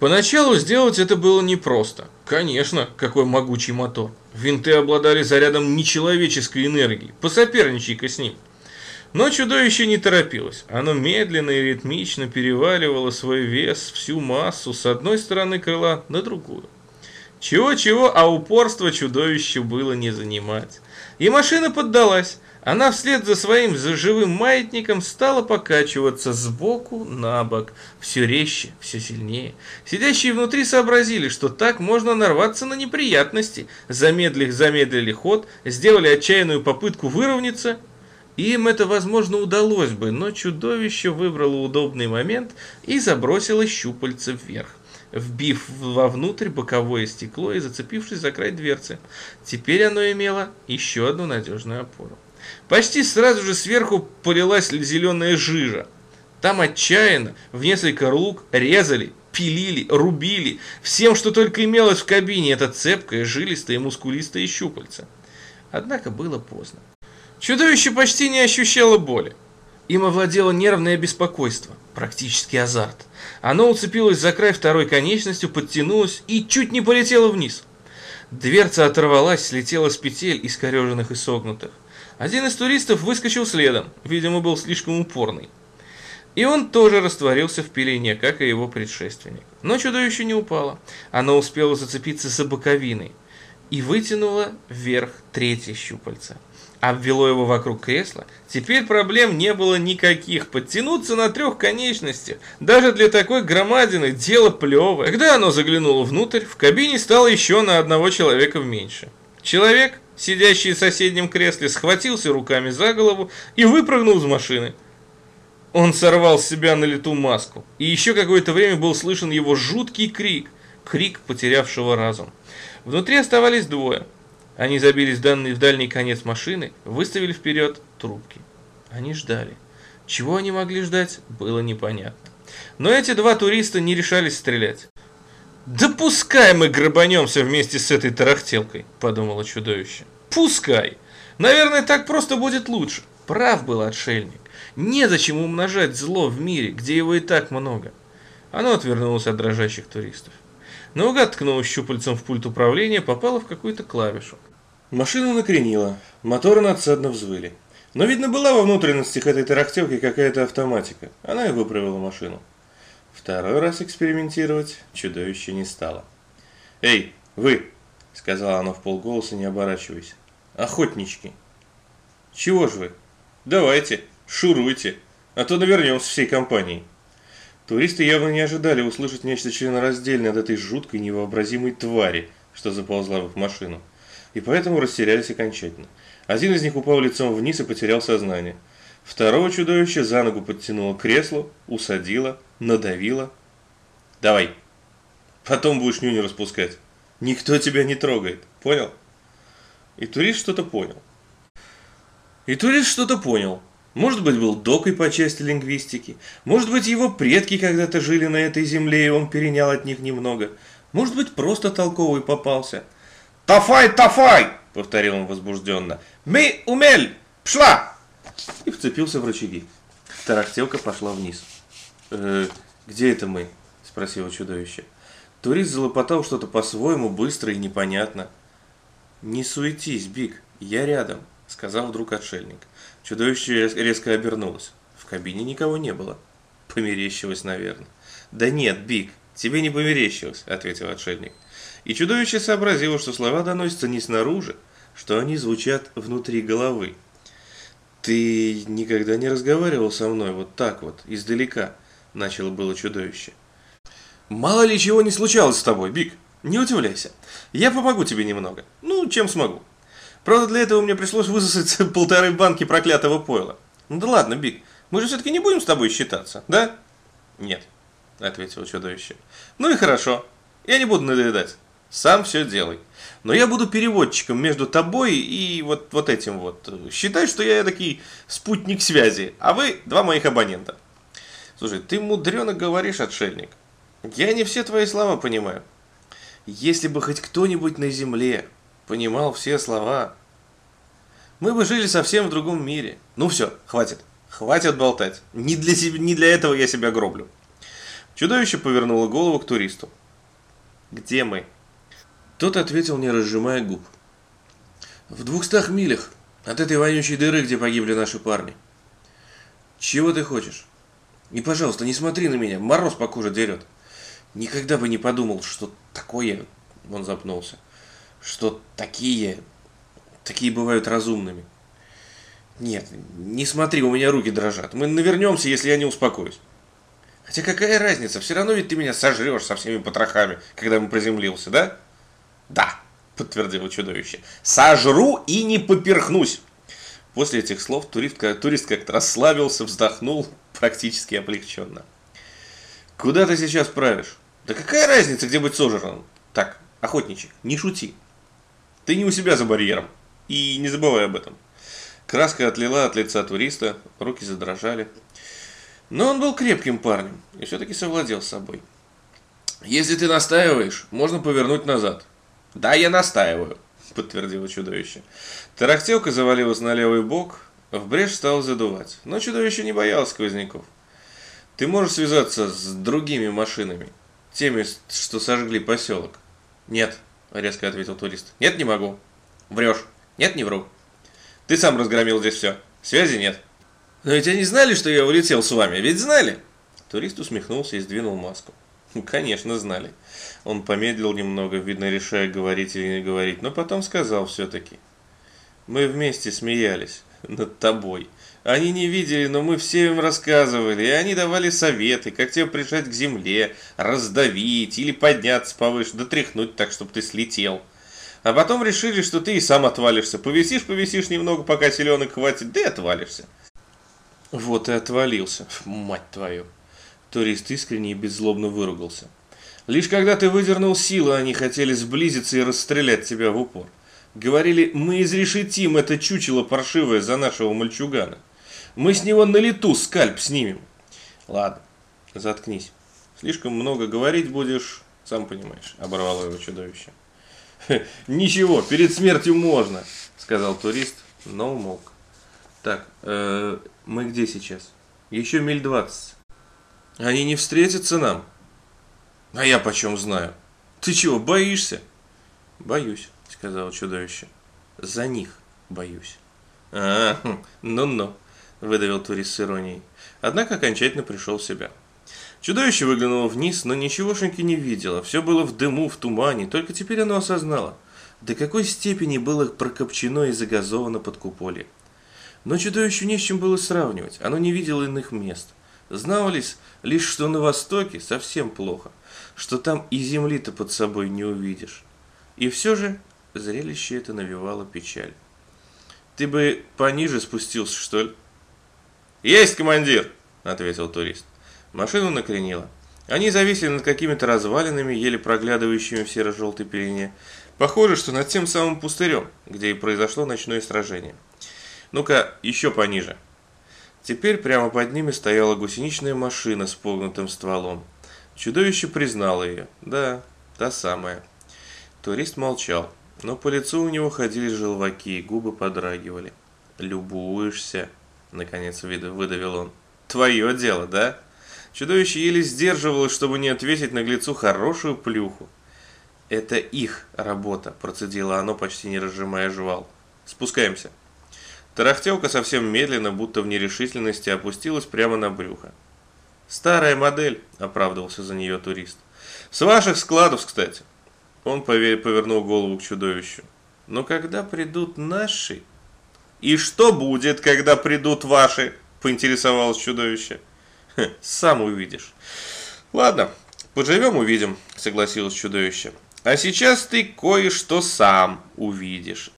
Поначалу сделать это было непросто. Конечно, какой могучий мотор. Винты обладали зарядом нечеловеческой энергии. Посоперничай-ка с ним. Но чудовище не торопилось. Оно медленно и ритмично переваливало свой вес, всю массу с одной стороны крыла на другую. Чего-чего, а упорство чудовищу было не занимать. И машина поддалась. Она вслед за своим живым маятником стала покачиваться сбоку на бок, все резче, все сильнее. Сидящие внутри сообразили, что так можно нарваться на неприятности. Замедлили, замедлили ход, сделали отчаянную попытку выровняться. Им это, возможно, удалось бы, но чудовище выбрало удобный момент и забросило щупальца вверх вбив вовнутрь боковое стекло и зацепившись за край дверцы. Теперь оно имело еще одну надежную опору. Почти сразу же сверху полилась зеленая жижа. Там отчаянно в несколько рук резали, пилили, рубили всем, что только имелось в кабине, это цепкое, жилистое, мускулистое щупальце. Однако было поздно. Чудовище почти не ощущало боли. Им овладело нервное беспокойство, практически азарт. Оно уцепилось за край второй конечностью, подтянулось и чуть не полетело вниз. Дверца оторвалась, слетела с петель, искореженных и согнутых. Один из туристов выскочил следом, видимо, был слишком упорный. И он тоже растворился в пелене, как и его предшественник. Но чудовище не упало. Оно успело зацепиться за боковиной и вытянуло вверх третье щупальце. Обвело его вокруг кресла. Теперь проблем не было никаких. Подтянуться на трех конечностях, даже для такой громадины, дело плевое. Когда оно заглянуло внутрь, в кабине стало еще на одного человека меньше. Человек сидящий в соседнем кресле, схватился руками за голову и выпрыгнул из машины. Он сорвал с себя на лету маску, и еще какое-то время был слышен его жуткий крик, крик потерявшего разум. Внутри оставались двое. Они забились дальний, в дальний конец машины, выставили вперед трубки. Они ждали. Чего они могли ждать, было непонятно. Но эти два туриста не решались стрелять. «Да пускай мы грабанемся вместе с этой тарахтелкой», — подумало чудовище. «Пускай. Наверное, так просто будет лучше». Прав был отшельник. Незачем умножать зло в мире, где его и так много. Оно отвернулось от дрожащих туристов. Наугад ткнуло щупальцем в пульт управления, попало в какую-то клавишу. Машину накренило, моторы надсадно взвыли. Но, видно, была во внутренностях этой тарахтелки какая-то автоматика. Она и выправила машину. Второй раз экспериментировать чудовище не стало. «Эй, вы!» — сказала оно в полголоса, не оборачиваясь. «Охотнички!» «Чего ж вы? Давайте, шуруйте, а то навернемся всей компанией». Туристы явно не ожидали услышать нечто членораздельное от этой жуткой невообразимой твари, что заползла в их машину, и поэтому растерялись окончательно. Один из них упал лицом вниз и потерял сознание. Второго чудовища за ногу подтянуло к креслу, усадило, надавила. Давай. Потом будешь нюни распускать. Никто тебя не трогает. Понял? И турист что-то понял. И турист что-то понял. Может быть, был докой по части лингвистики. Может быть, его предки когда-то жили на этой земле, и он перенял от них немного. Может быть, просто толковый попался. «Тафай, тафай!» — повторил он возбужденно. «Мы умель! Пшла!» И вцепился в рычаги. Тарахтелка пошла вниз. «Э, где это мы?» – спросило чудовище. Турист залопотал что-то по-своему, быстро и непонятно. «Не суетись, Биг, я рядом», – сказал вдруг отшельник. Чудовище резко обернулось. В кабине никого не было. Померещилось, наверное. «Да нет, Биг, тебе не померещилось», – ответил отшельник. И чудовище сообразило, что слова доносятся не снаружи, что они звучат внутри головы. «Ты никогда не разговаривал со мной вот так вот, издалека», – начало было чудовище. «Мало ли чего не случалось с тобой, Биг. Не удивляйся. Я помогу тебе немного. Ну, чем смогу. Правда, для этого мне пришлось высосать полторы банки проклятого пойла. Ну да ладно, Биг, мы же все-таки не будем с тобой считаться, да?» «Нет», – ответил чудовище. «Ну и хорошо. Я не буду надоедать. Сам все делай. Но я буду переводчиком между тобой и вот, вот этим вот. Считай, что я такой спутник связи, а вы два моих абонента. Слушай, ты мудрено говоришь, отшельник. Я не все твои слова понимаю. Если бы хоть кто-нибудь на земле понимал все слова, мы бы жили совсем в другом мире. Ну все, хватит. Хватит болтать. Не для, себя, не для этого я себя гроблю. Чудовище повернуло голову к туристу. «Где мы?» Тот ответил, не разжимая губ. «В двухстах милях от этой вонючей дыры, где погибли наши парни. Чего ты хочешь? И, пожалуйста, не смотри на меня, мороз по коже дерет. Никогда бы не подумал, что такое...» Он запнулся. «Что такие... такие бывают разумными. Нет, не смотри, у меня руки дрожат. Мы навернемся, если я не успокоюсь. Хотя какая разница, все равно ведь ты меня сожрешь со всеми потрохами, когда мы приземлился, да? Да, подтвердило чудовище. Сожру и не поперхнусь. После этих слов турист, турист как-то расслабился, вздохнул практически облегченно. Куда ты сейчас правишь? Да какая разница, где быть сожранным? Так, охотничек, не шути. Ты не у себя за барьером. И не забывай об этом. Краска отлила от лица туриста, руки задрожали. Но он был крепким парнем и все-таки совладел с собой. «Если ты настаиваешь, можно повернуть назад». «Да, я настаиваю», — подтвердило чудовище. Тарахтелка завалилась на левый бок, в брешь стал задувать. Но чудовище не боялось сквозняков. «Ты можешь связаться с другими машинами, теми, что сожгли поселок?» «Нет», — резко ответил турист. «Нет, не могу». «Врешь». «Нет, не вру». «Ты сам разгромил здесь все. Связи нет». Но ведь они знали, что я улетел с вами, ведь знали? Турист усмехнулся и сдвинул маску. Конечно, знали. Он помедлил немного, видно, решая, говорить или не говорить, но потом сказал все-таки. Мы вместе смеялись над тобой. Они не видели, но мы все им рассказывали, и они давали советы, как тебя прижать к земле, раздавить или подняться повыше, дотряхнуть так, чтобы ты слетел. А потом решили, что ты и сам отвалишься. Повисишь, повисишь немного, пока селенок хватит, да и отвалишься. Вот и отвалился, мать твою. Турист искренне и беззлобно выругался. Лишь когда ты выдернул силу, они хотели сблизиться и расстрелять тебя в упор. Говорили, мы изрешетим это чучело паршивое за нашего мальчугана. Мы с него на лету скальп снимем. Ладно, заткнись. Слишком много говорить будешь, сам понимаешь, оборвало его чудовище. Ничего, перед смертью можно, сказал турист, но умолк. Так, э, мы где сейчас? Еще миль двадцать. Они не встретятся нам? А я почем знаю? Ты чего, боишься? Боюсь, сказал чудовище. За них боюсь. А, хм, ну-ну, выдавил турист с иронией. Однако окончательно пришел в себя. Чудовище выглянуло вниз, но ничегошеньки не видело. Все было в дыму, в тумане, только теперь оно осознало, до какой степени было прокопчено и загазовано под куполье. Но чудовищу не с чем было сравнивать, оно не видело иных мест. Знавались лишь, что на востоке совсем плохо, что там и земли-то под собой не увидишь. И все же зрелище это навевало печаль. «Ты бы пониже спустился, что ли?» «Есть, командир!» – ответил турист. Машину накренило. Они зависли над какими-то развалинами, еле проглядывающими в серо-желтой пелене. Похоже, что над тем самым пустырем, где и произошло ночное сражение. Ну-ка, еще пониже. Теперь прямо под ними стояла гусеничная машина с погнутым стволом. Чудовище признало ее. Да, та самая. Турист молчал, но по лицу у него ходили желваки, губы подрагивали. «Любуешься?» – наконец выдавил он. «Твое дело, да?» Чудовище еле сдерживалось, чтобы не ответить наглецу хорошую плюху. «Это их работа», – процедило оно, почти не разжимая жвал. «Спускаемся». Тарахтелка совсем медленно, будто в нерешительности, опустилась прямо на брюхо. «Старая модель», – оправдывался за нее турист. «С ваших складов, кстати». Он повернул голову к чудовищу. «Но когда придут наши...» «И что будет, когда придут ваши?» – поинтересовалось чудовище. «Сам увидишь». «Ладно, поживем увидим», – согласилось чудовище. «А сейчас ты кое-что сам увидишь».